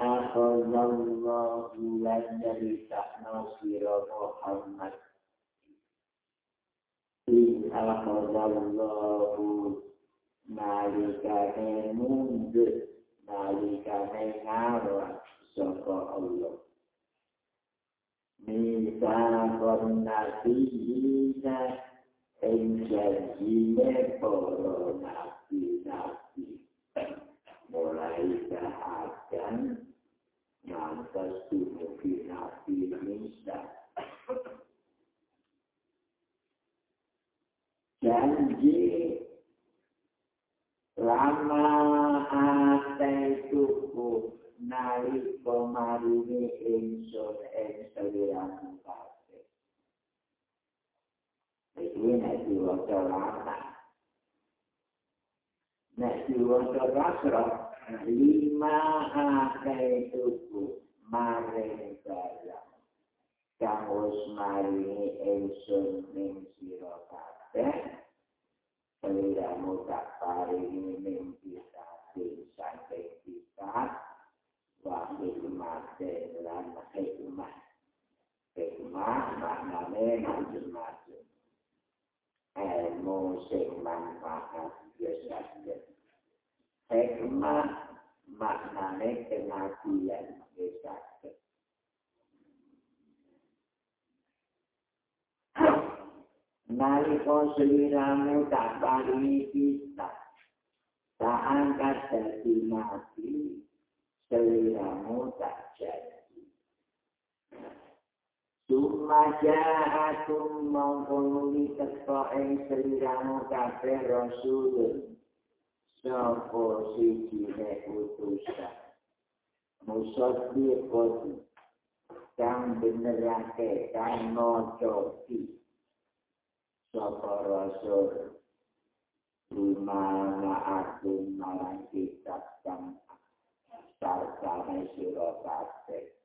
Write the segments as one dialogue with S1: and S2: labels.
S1: akhallallahu lajari sahna siroko hamad. In akhallallahu malikane mundur, malikane ngarak soko Allah. Nisa korna tijina, enjajine poro nabi nabi. Ngantos dumugi Nabi Musa. Janji lama ate tuku nari komarini insun en seliramu kafe. Ini nanti waktu lama. nek diwaca kasra lima akeh tuku maring dalam kang wis maringi ingsun ning sira kabeh Peliramu tak paringi mimpi sati sampai kita Wahid mati dalam hikmah Hikmah maknanya macam-macam Ilmu sing manfaat biasa hikmah maknane kenabian bisa Nalika seliramu tak paringi kita, tak angkat dari nabi, seliramu tak jadi. Sumaja aku mengkonuli teko ing seliramu kafe rasulun. Sopo siji nek utusan. Musot dikot. Kang benerake, kang ngocoki. Sopo rasul. Lima aku marang kitab kang sarkane siro kate.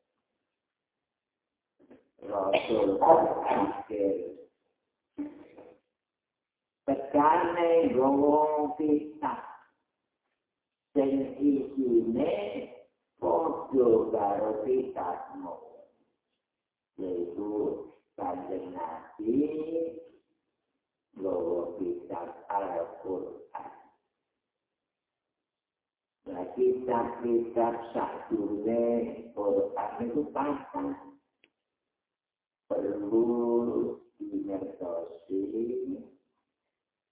S1: Rasul akhir. Tekane gowong kitab. Sing isine padha karo kitabmu yaitu kanjeng nabi lowo kitab Al-Quran. Nah, kitab-kitab sakdurne Quran itu pasang perlu dimentosi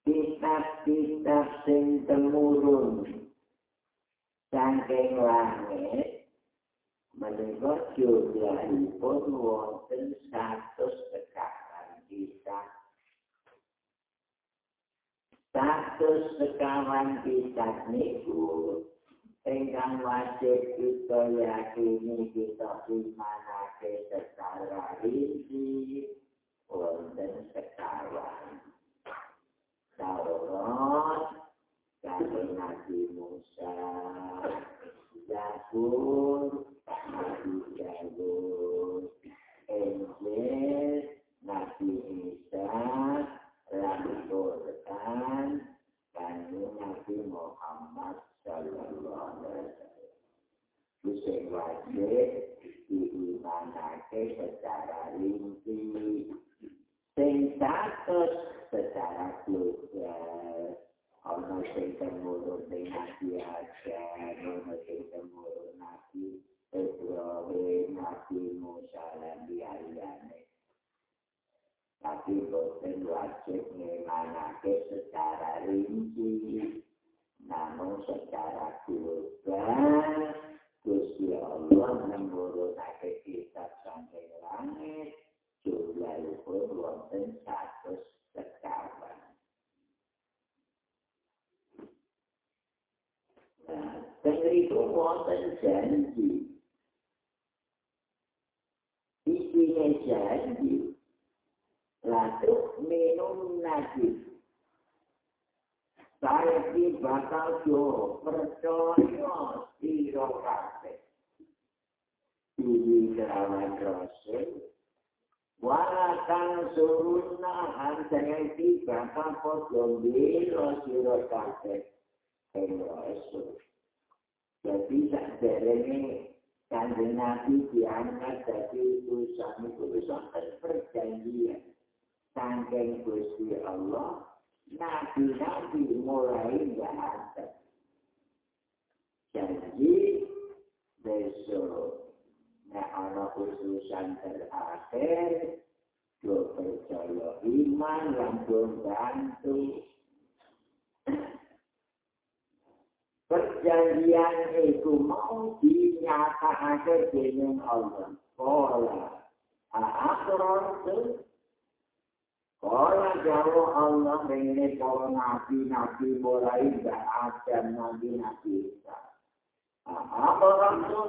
S1: kitab-kitab sing temurun saking langit menika jumlahipun wonten satu sekawan kita satu sekawan kita niku ingkang wajib kita yakini kita imanake secara rinci wonten sekawan. Taurat kami Nabi Musa, Jalur, Injil, Nabi Isa, Al-Quran, dan Nabi Muhammad Sallallahu Alaihi Wasallam. Bisa wajib secara rinci, sing secara global. Sing temurun ning nabi aja ana sing temurun nabi Ibrahim, nabi Musa lan liyane tapi boten wajib ngemanake secara rinci namun secara global Gusti Allah menurunake kitab sampai langit jumlahipun wonten satu sekawan Nah, itu wonten janji. janji. Lalu minum nasi. Saya di jo percaya siro kafe. Ini kerawan rasul. Wala kang suruna antara di bakal podo bilo siro kafe. Ini rasul. Jadi tak ini kanjeng Nabi diangkat dari utusan itu utusan perjanjian. Sangking Gusti Allah, Nabi-Nabi mulai nggak ada. Jadi besok nek ana utusan terakhir, do percaya iman do bantu perjanjian itu mau dinyatakan dengan Allah. Kola, itu, kola jauh Allah mengenai para nabi-nabi mulai dan ada nabi-nabi Isa. Apa itu?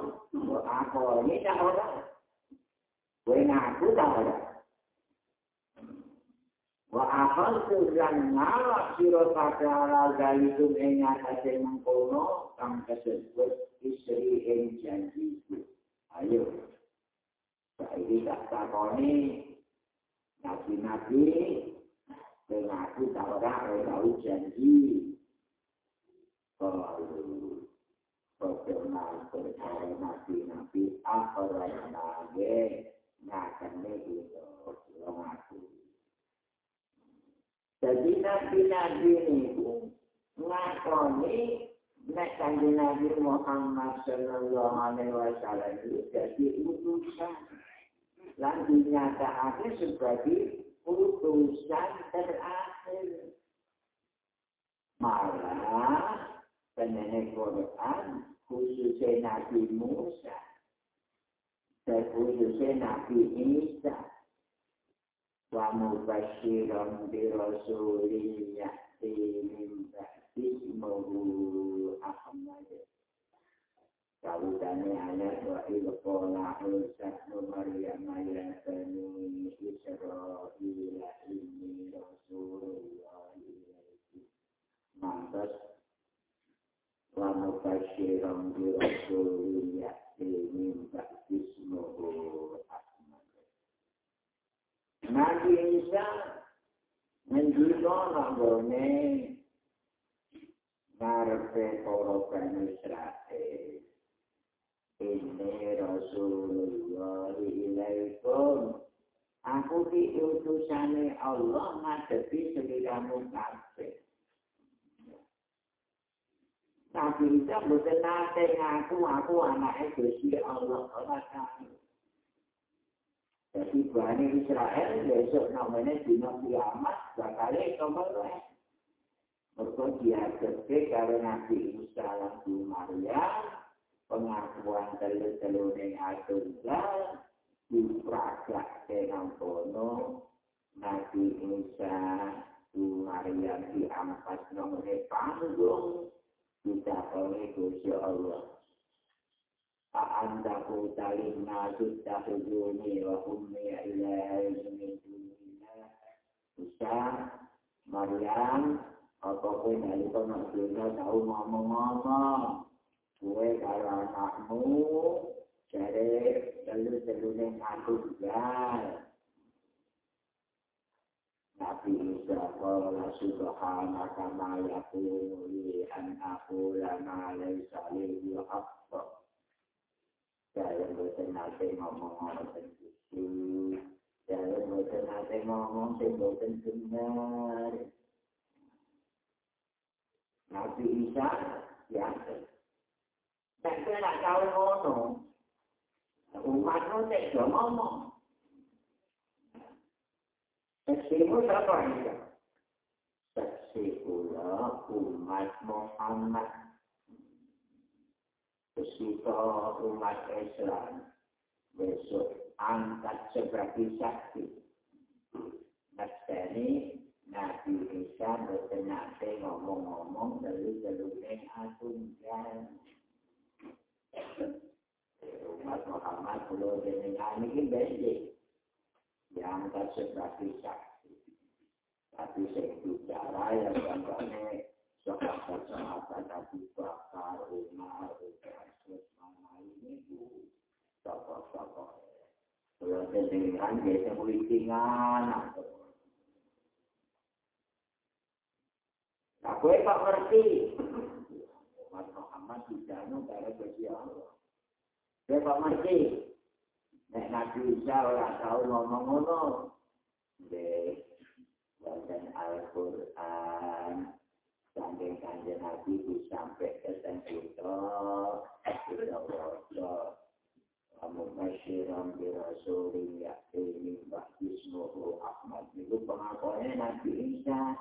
S1: Apa ini tak orang? Kue ngaku tak orang? wa akal tuhan ngalak siro pada ala galitum ing atase mengkono kang kesebut istri ing janji ayo saiki tak takoni nabi-nabi dengan aku tak ora tahu janji. Kalau Bagaimana percaya nabi-nabi apa yang nage ngakan itu orang aku Jadi nabi-nabi itu ngakoni nek kanjeng Nabi Muhammad sallallahu alaihi wasallam itu jadi utusan dan dinyatakan sebagai putusan terakhir. Malah penenek Quran khususnya Nabi Musa dan khususnya Nabi Isa wa mubashiram di Rasulinya di mimpah di Mubu Ahmadiyya. Kawutane ayat wa il qala Isa ibn Maryam ya bani Israil inni rasulullah ilaikum mantas wa mubashiran bi rasulin ya'ti min ba'di ismuhu Nabi Isa nanggone ngarepe para Bani Israel. Aku di utusane Allah ngadepi seliramu kabeh. Nabi Isa mboten nate ngaku aku anake Gusti Allah ora tahu. Jadi Bani Israel besok namanya Dina Kiamat bakal kembali. Mereka diajarkan karena Nabi Isa Nabi Maryam pengakuan telur-telur yang ada lah diperagak dengan bono Nabi Musa di Maria di Ampas nomor panggung kita oleh Gusya Allah. Aan daku talim nasut daku wa ummi ilai jini dunia Musa Maria apa pun dari pemakjirnya tahu ngomong-ngomong. Gue kalau anakmu, jadi telur-telurnya ngaku juga. Nabi Isa qala subhanaka ma yakunu li an aqula ma laysa li haqq Saya bosan nanti ngomong ngoten itu. Saya bosan nanti ngomong bosan benar. Nabi Isa ya. Dan saya nak tahu ngomong. Umat itu tidak ngomong. Seksimu siapa ini? Seksi umat Muhammad Besito umat Islam besok angkat sebagai saksi. Nastani Nabi Isa bertenate ngomong-ngomong dari jalurnya atunggal. Umat Muhammad pulau dengan ini bende. yang tersebagai saksi. Tapi saya bicara yang contohnya sahabat-sahabat Abu Bakar, Umar, Utsman, ini bu, tokoh-tokoh. Kalau kedengaran biasa mulitingan, Aku tak ngerti. Muhammad tidak ada bagi Allah. Dia tak ngerti. Nek Nabi Isa orang tahu ngomong-ngomong. Dia baca Al-Quran. Sampai kanjeng Nabi itu sampai ke wajah. Kamu masyiram di Rasulullah ya ini Mbak Bismuhu Ahmad. Itu pengakuannya Nabi Isa.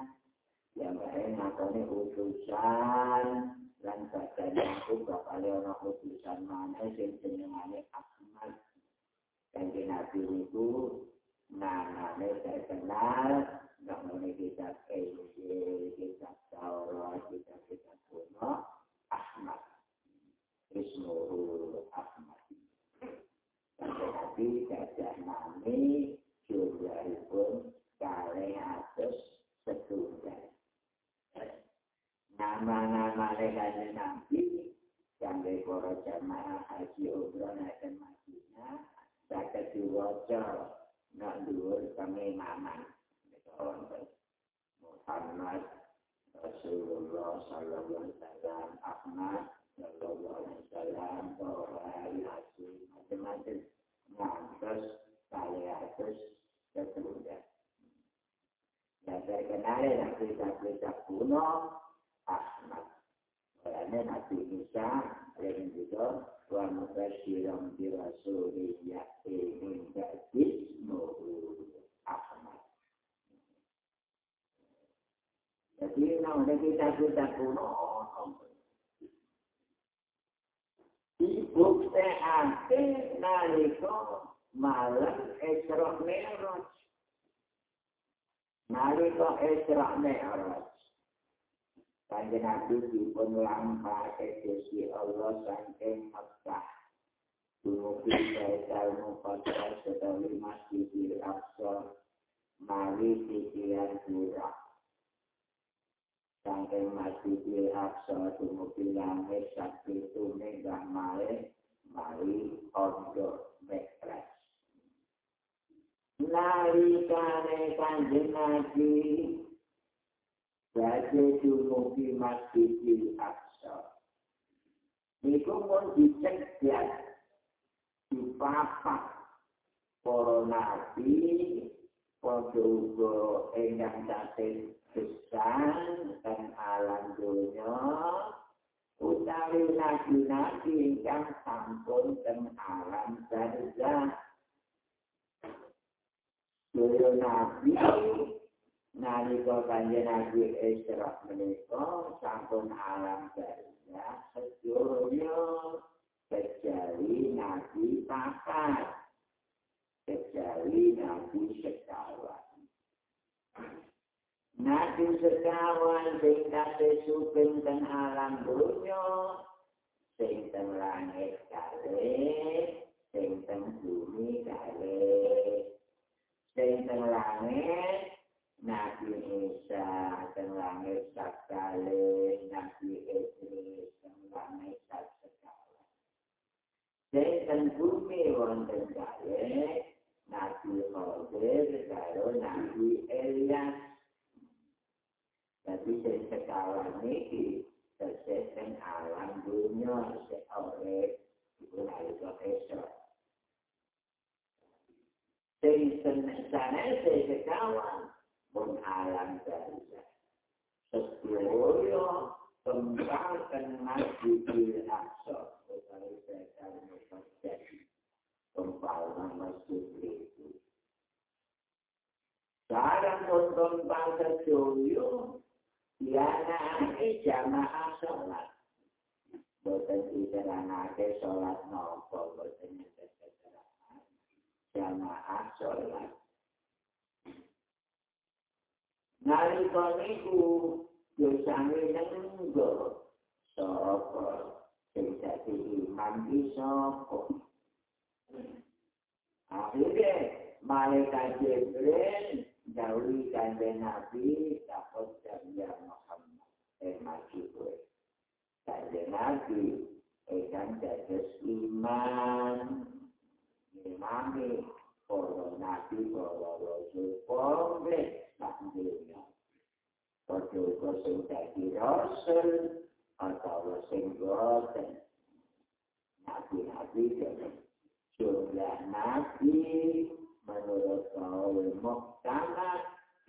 S1: Yang lain ngakoni utusan. Dan bacanya aku bakal ada utusan mana. Yang jenengannya Ahmad. Kanjeng Nabi itu namanya saya kenal, nggak mau kita Injil, kita Taurat, kita kita kuno, Ahmad, Ismul Ahmad. Nabi gajah nami jumlahipun kali atas setunggal. Nama-nama kanjeng Nabi, kanjeng para jamaah haji umroh dan Madinah, Saka diwaca nak dhuwur kami mama. Muhammad Rasulullah sallallahu alaihi wasallam Ahmad sallallahu alaihi wasallam Tora Yasin macam-macam ngantos kali atas seterusnya. Dan terkenal yang cerita-cerita kuno Ahmad. Karena Nabi Isa yang juga wa mubashiran bi rasulin ya'ti min ba'di ismuhu Ahmad. Jadi nama kita kita kuno dibuktekake nalika malam Isra Mi'raj. Nalika Isra Mi'raj. Kanjeng Nabi dipun lampahake Gusti Allah saking Mekah. Dumugi Baitul Muqaddas utawi Masjidil Aqsa mari pikiran pura. Saking Masjidil Aqsa dumugi langit sakti tune gamale mari ondo mekres. Nalikane kanjeng Nabi Jadi dumugi masjidil aqsa. Niku pun dicegah di papak para nabi padha ingkang dadi besar dan alam dunia utawi nabi-nabi ingkang sampun dan alam barzah. Dulu nabi nalika kanjeng Nabi Isra menika sampun alam barzah sedaya kecuali Nabi Pakat kecuali Nabi Sekawan. Nabi Sekawan sing kate suping ten alam dunya sing ten langit kale sing ten bumi kale sing ten langit Nabi Isa dan langit sakale, Nabi Idris dan langit sakale. Dan bumi wonten kale, Nabi Khodir karo Nabi Elias. Jadi dari sekawan ini, tersesen alam dunia, seorang itu nalika esok. Dari sana saya sekawan, pun alam barzah. Sesuatu kembangkan masjidil aqsa utawi sekar mufasjad kembangkan masjid itu. Sekarang pun kembang sesuatu dianai jamaah sholat. Boten diterangake sholat nopo, boten diterangake jamaah sholat. Nalika niku dosane nenggo sapa sing dadi imam iki sapa akhire Malaikat Jibril jauhi kanjeng Nabi dapat jamiah Muhammad. Eh, maju gue. Kanjeng Nabi, eh kan jadis iman. Imami, para nabi, rasul, komplit tak dunia. Kau sing dadi rasul, atau sing boten. Nabi-nabi jumlah nabi menurut kaum Moktanah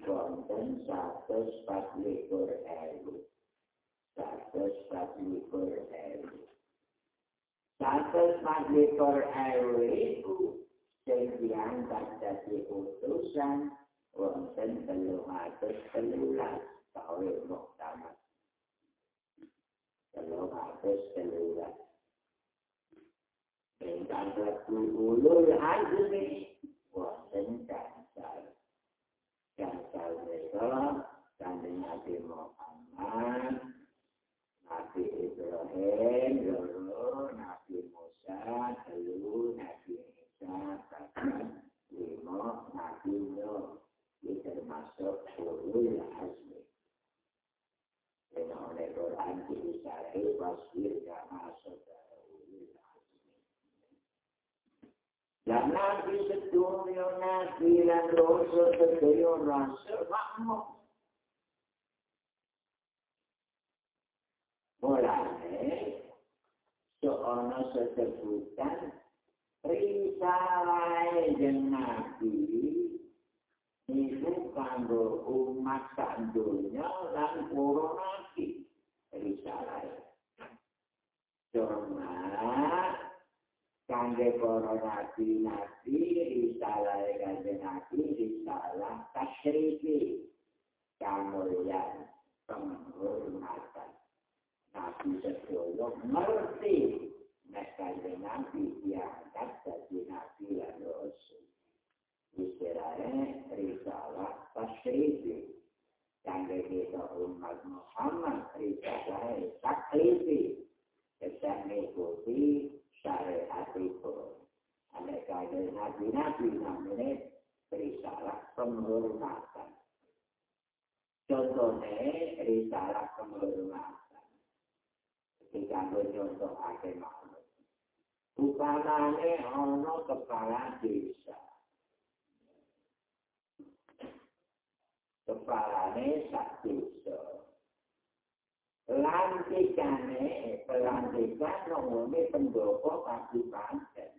S1: konten satu empat likur ewu. Satu empat likur ewu. Satu empat likur ewu itu yang diangkat dari utusan konten telung atas telulas kaum Moktanah. Telung atas telulas. Tentang ulul azmi wonten kansal. Kansal mereka kami Nabi Muhammad, Nabi Ibrahim, loro Nabi Musa, telu Nabi Isa, bahkan lima Nabi Nuh. Ini termasuk ulul azmi. Dan oleh Quran diisarai wasir gak masuk Dan nabi sedunia nabi dan rasul sedunia rasul makmuk. Mulanya seorang sesebutan risalah yang nabi itu kanggo umat sandunya dan puro nabi. Risalah. Cuma kangge para nabi nabi risalah kangge nabi risalah tasyriki kamulyan penghormatan. Nabi sedulur ngerti nek kangge nabi diangkat jadi nabi lan rasul istilahnya risalah tasyriki kangge kita umat Muhammad risalah taklifi kita mengikuti syariat itu. Mereka ada nabi-nabi namanya risalah penghormatan. Contohnya risalah penghormatan. Ketika contoh akhir makhluk. Upamanya ono kepala desa. Kepalanya sak desa. Lantikane pelantikan nomone pendopo kabupaten.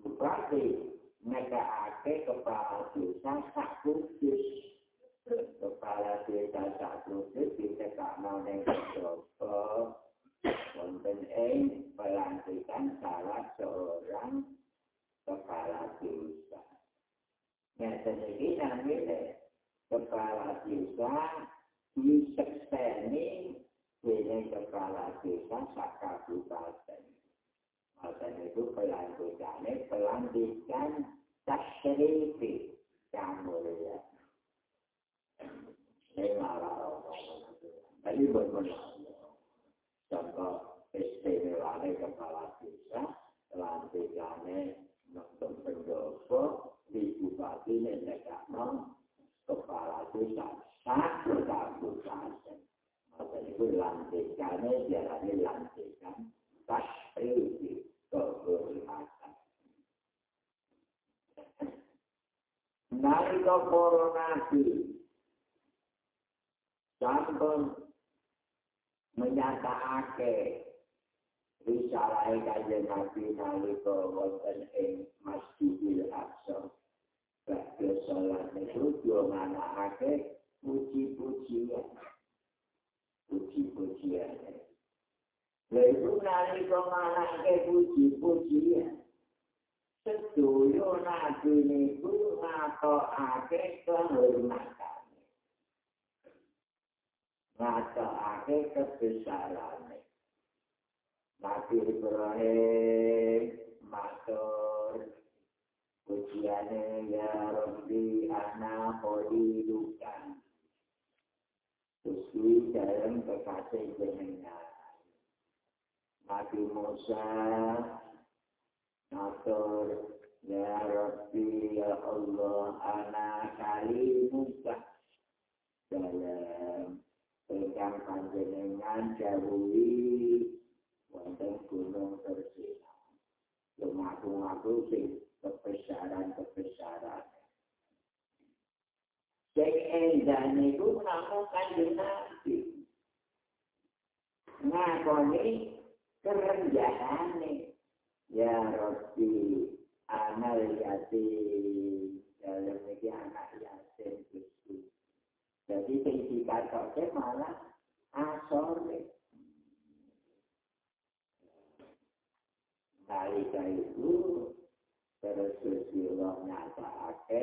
S1: Bupati nekake kepala desa sak kudus. Kepala desa sak kudus ditekakno ning pendopo. Wonten ing pelantikan salah seorang kepala desa. Nyata iki namanya kepala desa disekseni dengan kepala desa sak kabupaten. Maka itu pelantikannya pelantikan tasrifi kamulia. Ini malah Tadi benar. Contoh istimewanya kepala desa, pelantikannya nonton pendopo, di bupati negara kepala desa satu kabupaten. Maka itu lantikannya jalani lantikan tasrifi kehormatan. Nalika para nabi sampun menyatakake risalah kanjeng Nabi nalika wonten ing Masjidil Aqsa. Bakal sholat itu dua mana ake puji-pujian. Puji-pujian. Lalu nalika mana ake puji-pujian. Sedoyo nabi niku ngatokake kehormatan. Ngatokake kebesaran. Nabi Ibrahim matur pujiane ya Rabbi ana kholilukan. Gusti dalam kekasih jenengan. Nabi Musa Matur Ya Rabbi ya Allah ana kali muka dalam pegang panjenengan jauhi wonten gunung tersina. Lumaku-maku sing kebesaran-kebesaran. Sing endah niku namung kanjeng Nabi. Ngakoni kerenjahane. Ya Rabbi, anak yatim dalam ini anak yatim itu jadi sing dikatakan malah asore nalika itu terus Rasulullah nyataake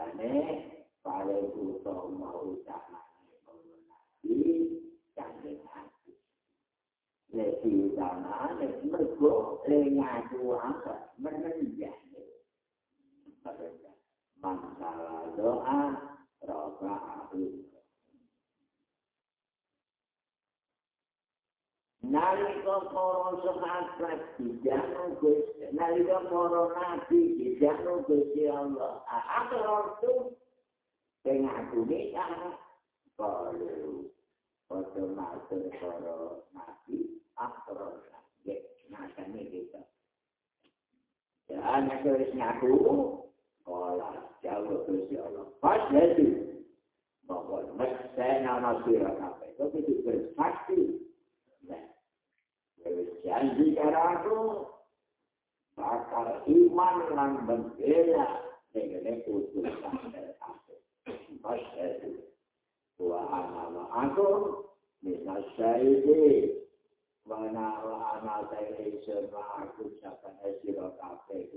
S1: Mulane paling utama utamane Nabi kanjeng Nabi. Lebih utama, mergo lengah dua menenjah masalah doa roba nalika para sahabat dijanu Gusti nalika para nabi dijanu Gusti Allah akhir itu sing aku nikah kalau Pada matur para nabi, akhir ya, nasanya kita. Ya, anak ngaku, Kala jauh Gusti Allah. Pas jadi bahwa saya nama sirah kafe. Tapi itu bersaksi. Nah, janji karaku bakal iman dan membela dengan putusan dari aku. Dua anak aku bisa saya Wana wa ana ta'i sirma aku capan esiro kafe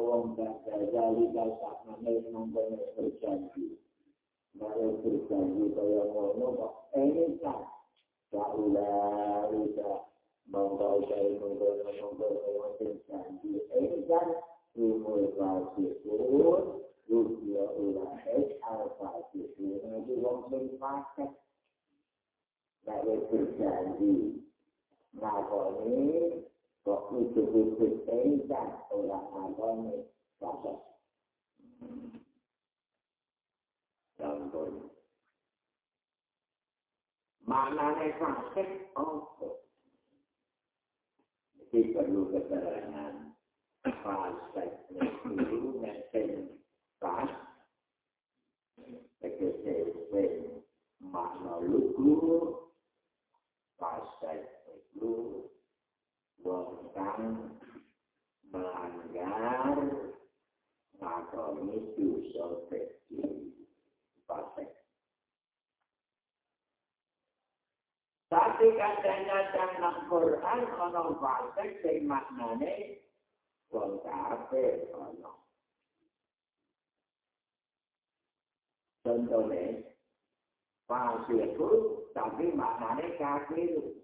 S1: wong bakal jali kasak mene nongko berjanji. Baru berjanji kaya ngono kok ini kan Kaula ida nongko kaya nongko nongko nongko berjanji. Ini kan rumul fasikun Rusia ulahid al-fatihun itu wong sing paket. Dari berjanji. Nah, ini kok ujuk-ujuk enggak orang agama paket. Contohnya. Maknanya paket apa? Ini perlu keterangan. Paket itu ngetin pas tegese wis makna lugu pas itu wong melanggar ngakoni dosa kecil pasek Tapi kadang-kadang nang Quran ono pasek sing maknane wong kafir ono. Contohnya, pasir itu tapi maknanya kafir.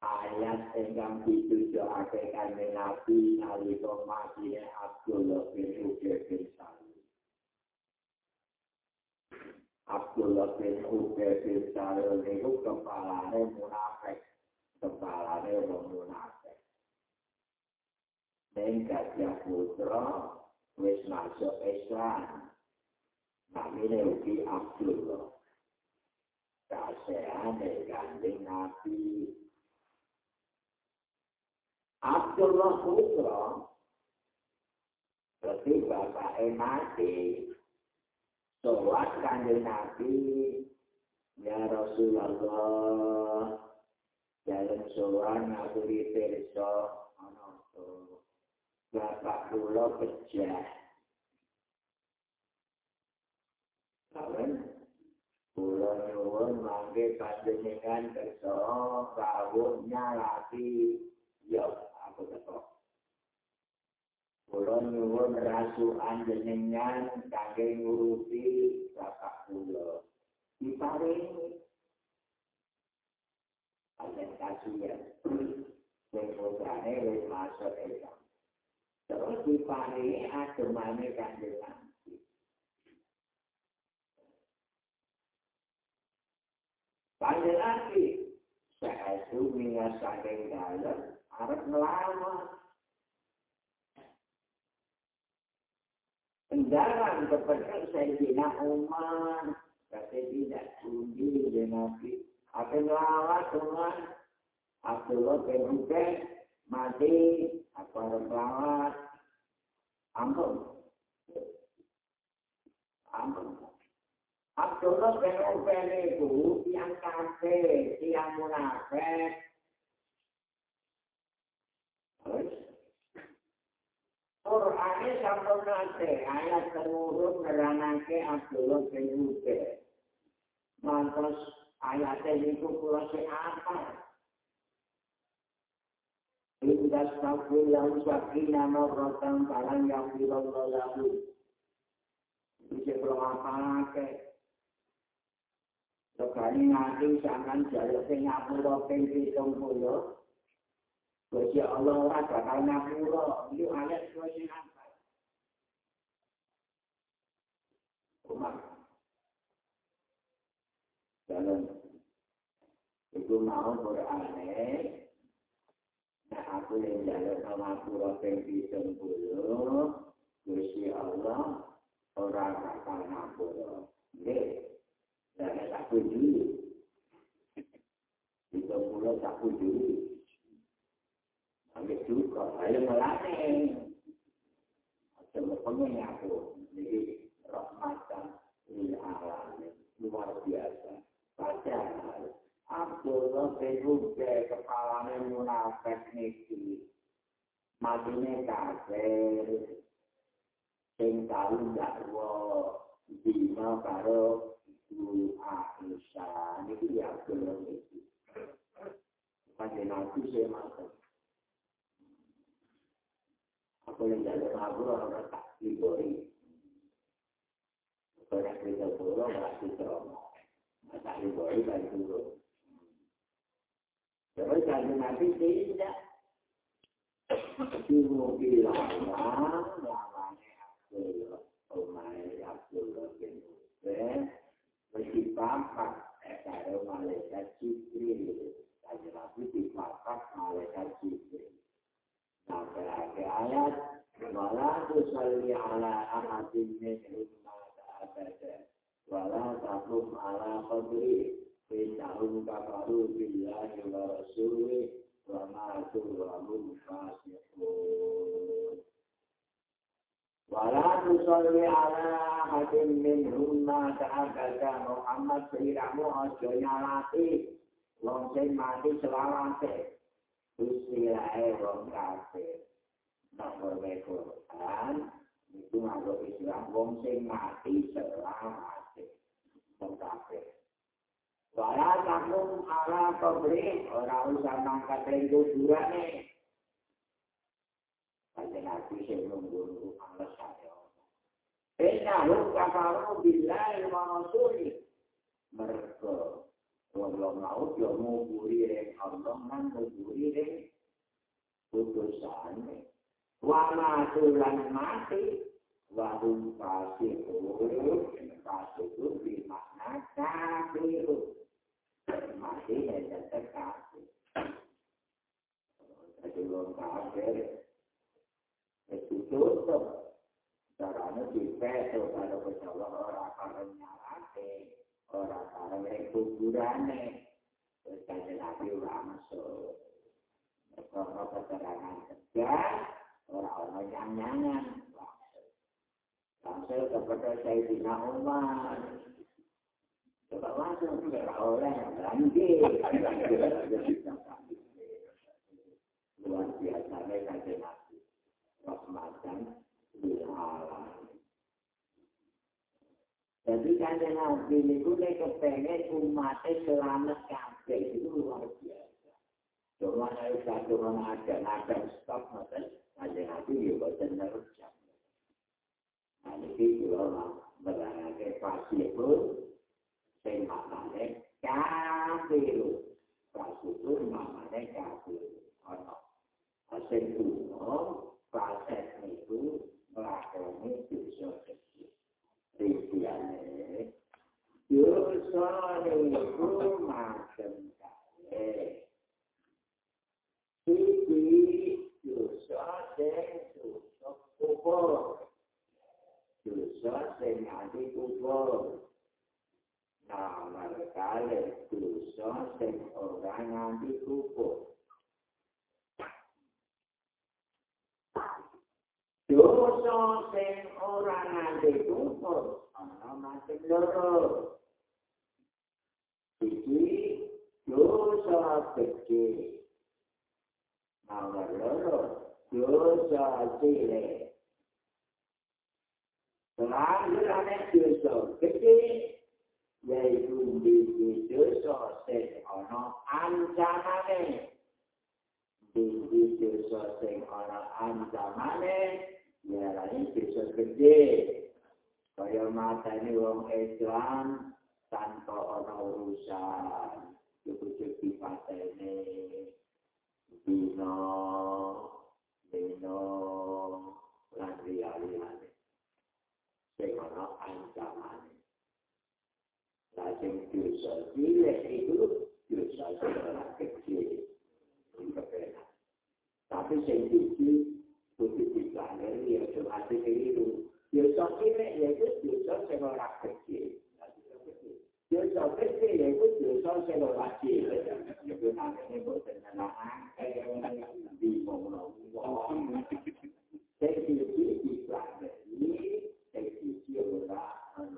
S1: Ayat ingkang ditujuake kanthi nabi nalika mati Abdullah bin Ubay bin Salul. Abdullah bin Ubay bin Salul niku kepalane munafik, kepalane wong munafik. Ning gajah putra wis masuk Islam. Namine ugi Abdullah. Kasehan dari Nabi Abdullah Putra Berarti bapak mati Soal kanjeng Nabi Ya Rasulullah Jalan soal ngaburi perso Ano to Bapak kula pejah Kawan Kula nyuwun mangke panjenengan kersa kawuhnya lagi ya aku tetap. Kulo nyuwun rasukan jenengan kangge ngurusi bapak kulo. Diparingi. Alен kasihan. Sing putrane wis masuk Islam. Terus diparingi agemane Nabi. Panjang lagi, saya suminya saking dalam, arep ngelawan. Penjarang kepada Sayyidina Umar, kata tidak undi dia Nabi. Apa ngelawan Tuhan? Abdullah bin Ubay mati, apa harus ngelawan? Ampun. Ampun. Abdullah bin Ubay itu yang kafir, yang munafik, Qur'ane sampun nate ayat temurun nerangake Abdullah bin Ubay. Mantos ayat itu kula sing apa? Indah sakul yang sakina marratan barang yang bilallah lahu. Bisa berapa-apa Sekali nanti jangan jalur ke nyapura ke hitung puluh. Gusti Allah ora bakal ngapura, iki ayat sing apa? Umar. Dalam itu mau berane, nah aku yang jalan sama pura pengki sempuluh, Gusti Allah ora bakal ngapura. Nggih, dan tak puji. Itu pula tak puji. Ambil juga, ayo melatih. Cuma pengen aku, jadi rahmatan lil alamin luar biasa. Padahal Abdullah bin Ubay kepalanya munafik niki. Matine kafir. Sing tahu ndak wo dina karo Ibu Aisyah. Niki ya Abdullah niki. Panjenengan saya maksud. Aku yang jalan aku orang tak dibori. Orang kita dulu nggak diteromo. Tak dibori dari dulu. Terus kalau nanti tidak. Ibu bilang, namanya Abdullah. Umay Abdullah bin Ubay. Mesti pampak. Kalau malaikat Jibril. Kalau nanti dipapak malaikat Jibril. Akhir ayat wala tusalli ala ahadin minhum mata abada wala taqum ala qabri innahum kafaru billahi wa rasulih wa matu wa hum wala tusalli ala ahadin minhum mata abada Muhammad sirahmu ojo nyalati. Wong sing mati selawase Bismillahirrahmanirrahim wong kafir. Nomor Quran itu nganggo istilah wong sing mati selawase. Wong kafir. Wala takum ala kubri, ora usah mangkat dari kuburane. Kanjeng Nabi sing nunggu alasan ya. Inna hum kafaru billahi wa rasulih. Mereka Kalau mau dia mau buri rek Allah man mau buri rek putusan. Wama tulan mati wahum fasiku fasiku bermakna kafir. Mati hanya terkafir. Jadi orang kafir itu tutup. Caranya dipeso kalau kejawa orang akan nyalake. Ora kare kuburane wis kaya nabi ora masuk. Ora keterangan kerja ora ana nyanyangan. Langsung kepada Sayyidina Umar. Coba langsung ke oleh lagi luar biasa mereka nabi rahmatan lil alamin Jadi kanjeng Nabi itu nek kepengen umatnya selamat kabeh itu luar biasa. Cuma nek satu orang ada nada stop ngoten, kanjeng Nabi yo boten neruskan. Nah iki kula berarti pasti itu sing maknane kafir. Pasti itu maknane kafir. Ono. Asal itu, proses itu dosa kecil. Kristiane. Dosa niku macam kale. Iki dosa sing dosa kubur. Dosa sing ati kubur. Nah, kale dosa sing ora nganti kubur. Dosa sing ora nganti kufur ana macem loro. Iki dosa gede nomor loro dosa cilik. Selanjutnya dosa gede yaitu di dosa sing ana ancamane di dosa sing ana ancamane diarani dosa gede. Kaya mata ini wong Islam tanpa ana urusan. Cukup-cukup di patene. Dino, dino, lan liya-liyane. Sing ana ancamane. Lajeng dosa cilik itu dosa ora kecil. Tapi kecil Bukti diklanir, ya cuma hati keliru. Dosa ini yaitu dosa yang orang kecil. Dosa kecil yaitu dosa yang orang kecil. Itu namanya bukan tenang. Bingung loh. Sing siji diklanir, sing siji orang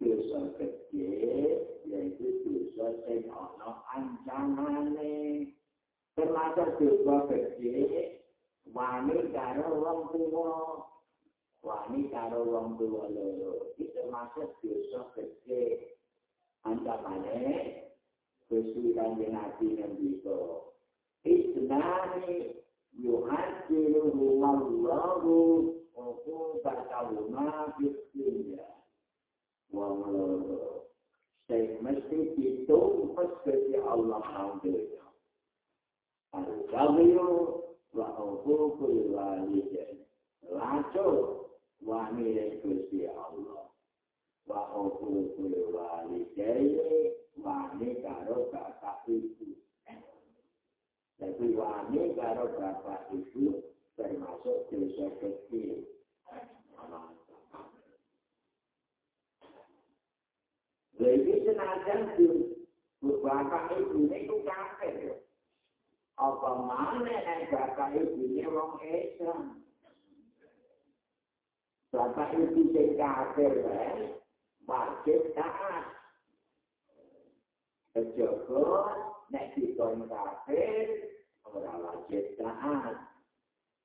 S1: dosa kecil yaitu dosa yang orang ancamane. Termasuk dosa kecil wani karo wong tuwa wani karo wong tuwa loro iki termasuk dosa gede antamane Gusti Kanjeng Nabi ngendika Isnani yuhajiru wallahu Oku batawuna fitlinya Wong loro Saya mesti ditumpes Gusti Allah Alhamdulillah Al-Jawiyu wa hukukul walidain lacu wa milik Gusti Allah. Wa hukukul walidain wani karo bapak ibu jadi wani karo bapak ibu termasuk dosa kecil. Jadi senajan bapak ibu ini itu kafir. Apa mana yang bapak ibunya wong Islam. Bapak ibu sing kafir kan, wajib taat. Kejaba nek dikon kafir, ora wajib taat.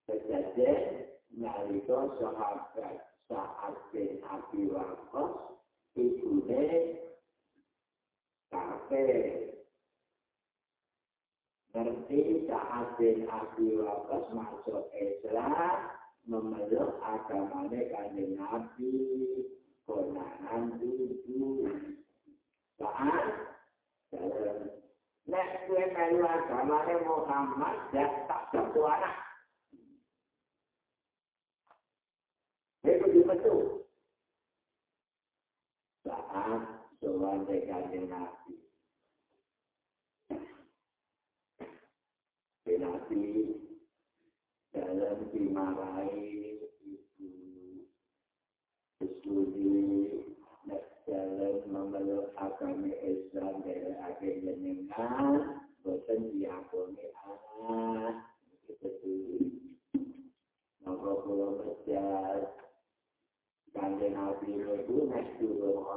S1: Kejadian nalika sahabat saat bin Abi Waqqas ibune kafir. Ngerti saat bin Abi Waqqas masuk Islam memeluk agamanya kanjeng Nabi konangan itu saat dalam kue melu agamane Muhammad dan tak satu anak. Itu betul. Saat soal dengan Nabi. Nabi dalam dimarahi itu Sesuai dalam memeluk agama Islam dari akhir jenengan, bosan diakoni anak, kita tulis. Maka kalau masjid, kanjeng Nabi itu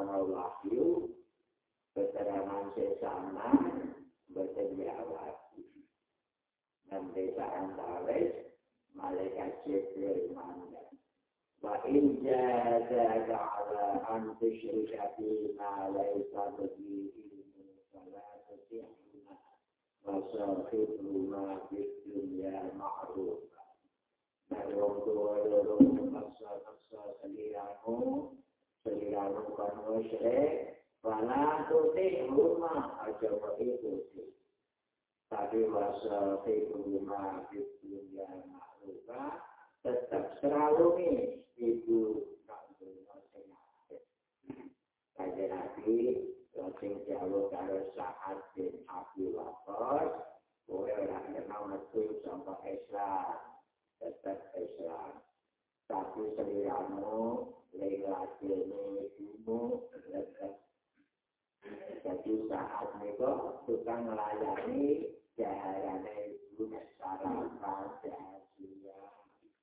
S1: ana wahyu keterangan sesama berkejawati dan desa antares malaikat jibril mandat wa in jazaka ala an tushrika fi ma laysa bihi musyrik, Wala tuti rumah aja mengikuti. Tapi wasa fi rumah fi dunia makhlukah, tetap selalu nih itu tak benar Kajian Nabi, Rasul Jawa kalau saat bin Abu Bakar, boleh orang kenal metu sampai Islam, tetap Islam. Tapi seliramu, ini ilmu, tetap. Jadi saat itu tukang melayani jaharannya ibu masyarakat, jahat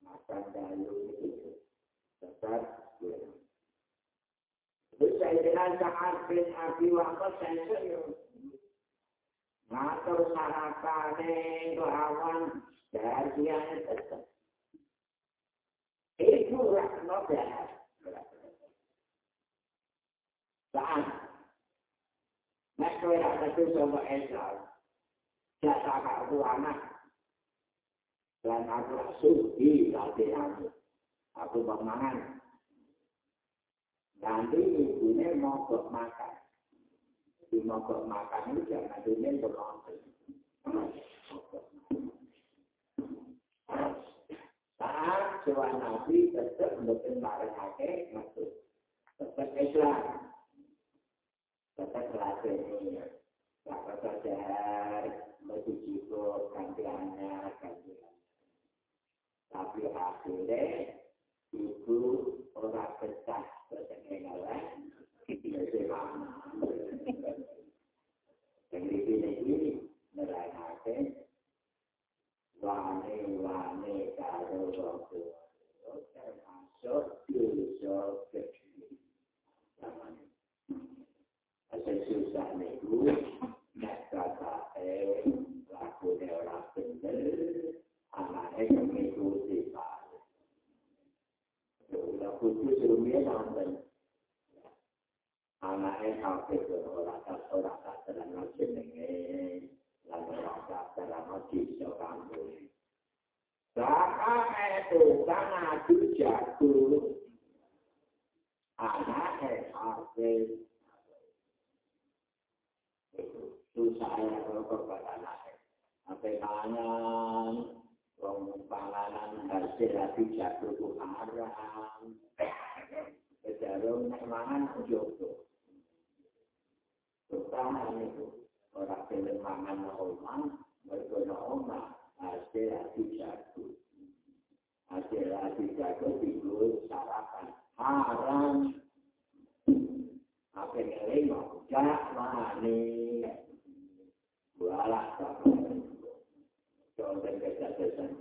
S1: makan dalu itu tetap Terus saya dengan Sa'ad bin Abi Waqqas saya serius. Ngatur sarakane lawan yang tetap. Itu rahmat jahat. Sa'ad. Nek kowe ra tetu sama Islam. Jasa aku anak dan aku suci tapi aku aku bermangan nanti ibunya mau ke makan di mau ke makan itu jangan dunia bernonton seorang nabi tetap mungkin barang ake masuk tetap Islam tetap kelas ini Bapak sadar, baju anak, ganti tapi akhirnya itu orang pecah kesengalan itu mana yang di sini ini melayani wane wane kalau waktu termasuk dosa kecil Asal susah nego, nak kata eh, lakunya orang benar, anaknya mengikuti Pak. Sudah khusus rumahnya nonton. Anaknya sampai ke orang tak orang jenenge, lalu orang tak terang di kampung. Saat itu kan aku jatuh, anaknya sampai susah ya kalau kepada anaknya. Sampai tangan, wong panganan hasil lagi jatuh ke haram. Kejarum nek mangan jodoh. Terutama itu orang film mangan oma, berguna oma, hasil lagi jatuh. Hasil lagi jatuh tidur sarapan haram. Apa yang lima, jak mani, bualah sampai konten kejadian.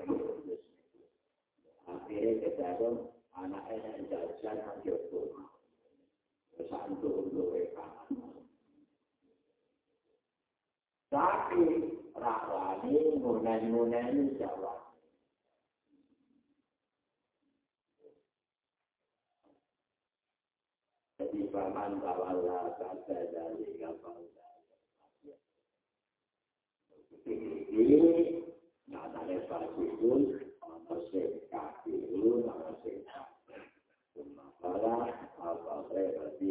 S1: Akhirnya kejadian anaknya yang jajan menjodoh. Kesantu untuk mereka. Tapi rawani ngunen-ngunen jawab. Jadi paman bawala kata dari kapal Ini Natale Fasikul, Masih Kakiru, Masih Kakiru. Masalah apa saya berarti